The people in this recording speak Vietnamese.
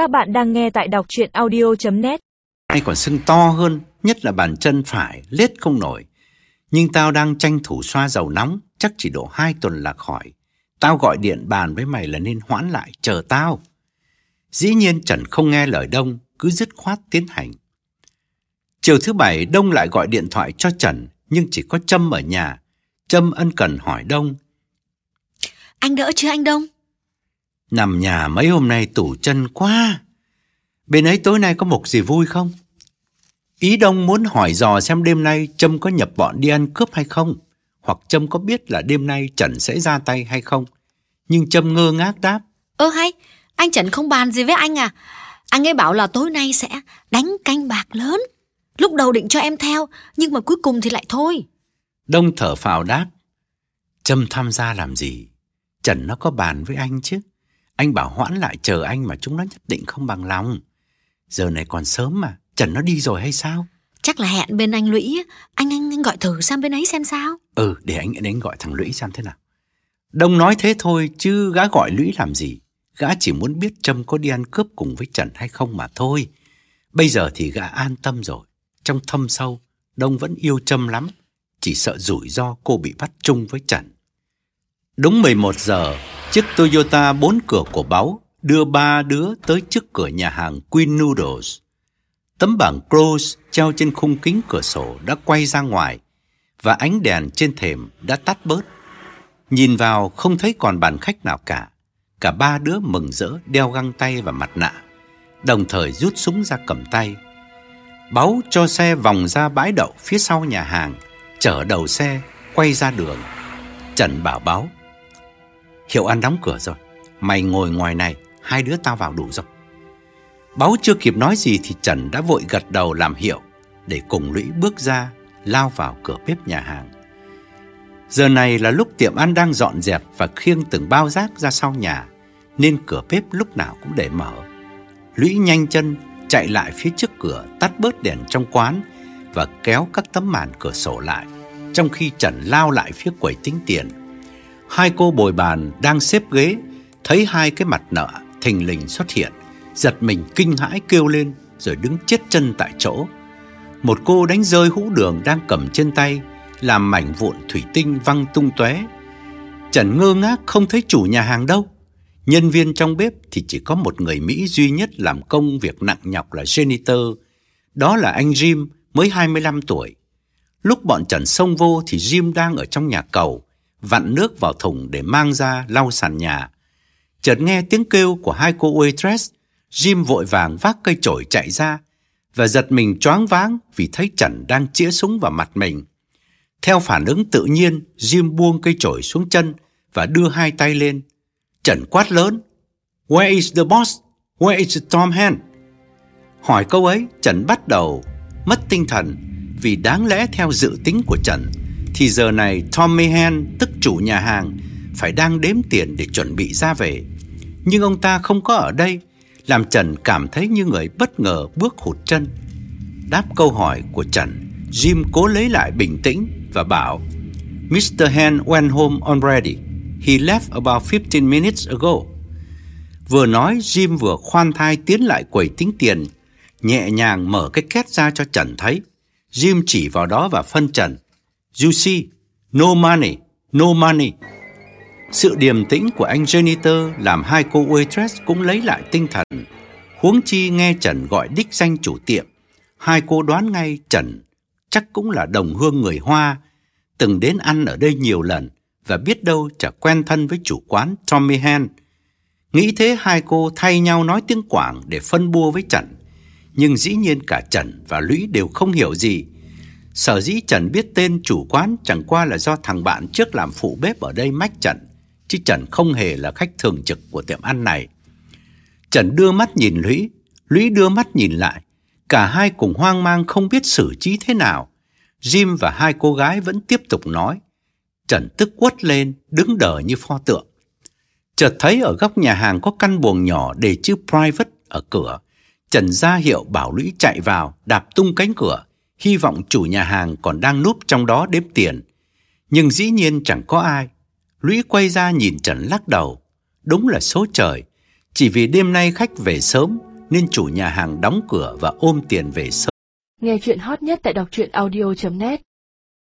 Các bạn đang nghe tại đọc chuyện audio.net Hay còn sưng to hơn, nhất là bàn chân phải, lết không nổi. Nhưng tao đang tranh thủ xoa dầu nóng, chắc chỉ độ hai tuần là khỏi. Tao gọi điện bàn với mày là nên hoãn lại, chờ tao. Dĩ nhiên Trần không nghe lời Đông, cứ dứt khoát tiến hành. Chiều thứ bảy, Đông lại gọi điện thoại cho Trần, nhưng chỉ có Trâm ở nhà. Trâm ân cần hỏi Đông. Anh đỡ chưa anh Đông? Nằm nhà mấy hôm nay tủ chân quá. Bên ấy tối nay có mục gì vui không? Ý Đông muốn hỏi dò xem đêm nay Trâm có nhập bọn đi ăn cướp hay không, hoặc Trâm có biết là đêm nay Trần sẽ ra tay hay không. Nhưng Trâm ngơ ngác đáp. Ơ hay, anh Trần không bàn gì với anh à? Anh ấy bảo là tối nay sẽ đánh canh bạc lớn. Lúc đầu định cho em theo, nhưng mà cuối cùng thì lại thôi. Đông thở phào đáp. Trâm tham gia làm gì? Trần nó có bàn với anh chứ. Anh bảo hoãn lại chờ anh mà chúng nó nhất định không bằng lòng. Giờ này còn sớm mà, Trần nó đi rồi hay sao? Chắc là hẹn bên anh Lũy, anh anh, anh gọi thử sang bên ấy xem sao. Ừ, để anh đến gọi thằng Lũy xem thế nào. Đông nói thế thôi, chứ gã gọi Lũy làm gì? Gã chỉ muốn biết Trâm có đi ăn cướp cùng với Trần hay không mà thôi. Bây giờ thì gã an tâm rồi. Trong thâm sâu, Đông vẫn yêu Trâm lắm. Chỉ sợ rủi ro cô bị bắt chung với Trần. Đúng 11 giờ, chiếc Toyota bốn cửa của Báu đưa ba đứa tới trước cửa nhà hàng Queen Noodles. Tấm bảng close treo trên khung kính cửa sổ đã quay ra ngoài và ánh đèn trên thềm đã tắt bớt. Nhìn vào không thấy còn bàn khách nào cả. Cả ba đứa mừng rỡ đeo găng tay và mặt nạ, đồng thời rút súng ra cầm tay. Báu cho xe vòng ra bãi đậu phía sau nhà hàng, chở đầu xe quay ra đường. Trần bảo Báu Hiệu ăn đóng cửa rồi. Mày ngồi ngoài này, Hai đứa tao vào đủ rồi. Báu chưa kịp nói gì Thì Trần đã vội gật đầu làm hiệu Để cùng Lũy bước ra, Lao vào cửa bếp nhà hàng. Giờ này là lúc tiệm ăn đang dọn dẹp Và khiêng từng bao rác ra sau nhà, Nên cửa bếp lúc nào cũng để mở. Lũy nhanh chân Chạy lại phía trước cửa, Tắt bớt đèn trong quán Và kéo các tấm màn cửa sổ lại, Trong khi Trần lao lại phía quầy tính tiền. Hai cô bồi bàn đang xếp ghế, thấy hai cái mặt nợ thình lình xuất hiện, giật mình kinh hãi kêu lên rồi đứng chết chân tại chỗ. Một cô đánh rơi hũ đường đang cầm trên tay, làm mảnh vụn thủy tinh văng tung tóe. Trần ngơ ngác không thấy chủ nhà hàng đâu. Nhân viên trong bếp thì chỉ có một người Mỹ duy nhất làm công việc nặng nhọc là janitor. Đó là anh Jim, mới 25 tuổi. Lúc bọn Trần xông vô thì Jim đang ở trong nhà cầu, vặn nước vào thùng để mang ra lau sàn nhà. Chợt nghe tiếng kêu của hai cô waitress, Jim vội vàng vác cây chổi chạy ra và giật mình choáng váng vì thấy Trần đang chĩa súng vào mặt mình. Theo phản ứng tự nhiên, Jim buông cây chổi xuống chân và đưa hai tay lên. Trần quát lớn, Where is the boss? Where is Tom Hand? Hỏi câu ấy, Trần bắt đầu mất tinh thần vì đáng lẽ theo dự tính của Trần thì giờ này Tommy Hen, tức chủ nhà hàng, phải đang đếm tiền để chuẩn bị ra về. Nhưng ông ta không có ở đây, làm Trần cảm thấy như người bất ngờ bước hụt chân. Đáp câu hỏi của Trần, Jim cố lấy lại bình tĩnh và bảo Mr. Hen went home already. He left about 15 minutes ago. Vừa nói, Jim vừa khoan thai tiến lại quầy tính tiền, nhẹ nhàng mở cái két ra cho Trần thấy. Jim chỉ vào đó và phân Trần. You see, no money, no money. Sự điềm tĩnh của anh janitor làm hai cô waitress cũng lấy lại tinh thần. Huống chi nghe Trần gọi đích danh chủ tiệm, hai cô đoán ngay Trần chắc cũng là đồng hương người Hoa, từng đến ăn ở đây nhiều lần và biết đâu chả quen thân với chủ quán Tommy Han. Nghĩ thế hai cô thay nhau nói tiếng Quảng để phân bua với Trần. Nhưng dĩ nhiên cả Trần và Lũy đều không hiểu gì Sở dĩ Trần biết tên chủ quán chẳng qua là do thằng bạn trước làm phụ bếp ở đây mách Trần, chứ Trần không hề là khách thường trực của tiệm ăn này. Trần đưa mắt nhìn Lũy, Lũy đưa mắt nhìn lại. Cả hai cùng hoang mang không biết xử trí thế nào. Jim và hai cô gái vẫn tiếp tục nói. Trần tức quất lên, đứng đờ như pho tượng. Chợt thấy ở góc nhà hàng có căn buồng nhỏ để chữ private ở cửa. Trần ra hiệu bảo Lũy chạy vào, đạp tung cánh cửa hy vọng chủ nhà hàng còn đang núp trong đó đếm tiền. Nhưng dĩ nhiên chẳng có ai. Lũy quay ra nhìn Trần lắc đầu. Đúng là số trời. Chỉ vì đêm nay khách về sớm, nên chủ nhà hàng đóng cửa và ôm tiền về sớm. Nghe chuyện hot nhất tại đọc truyện audio.net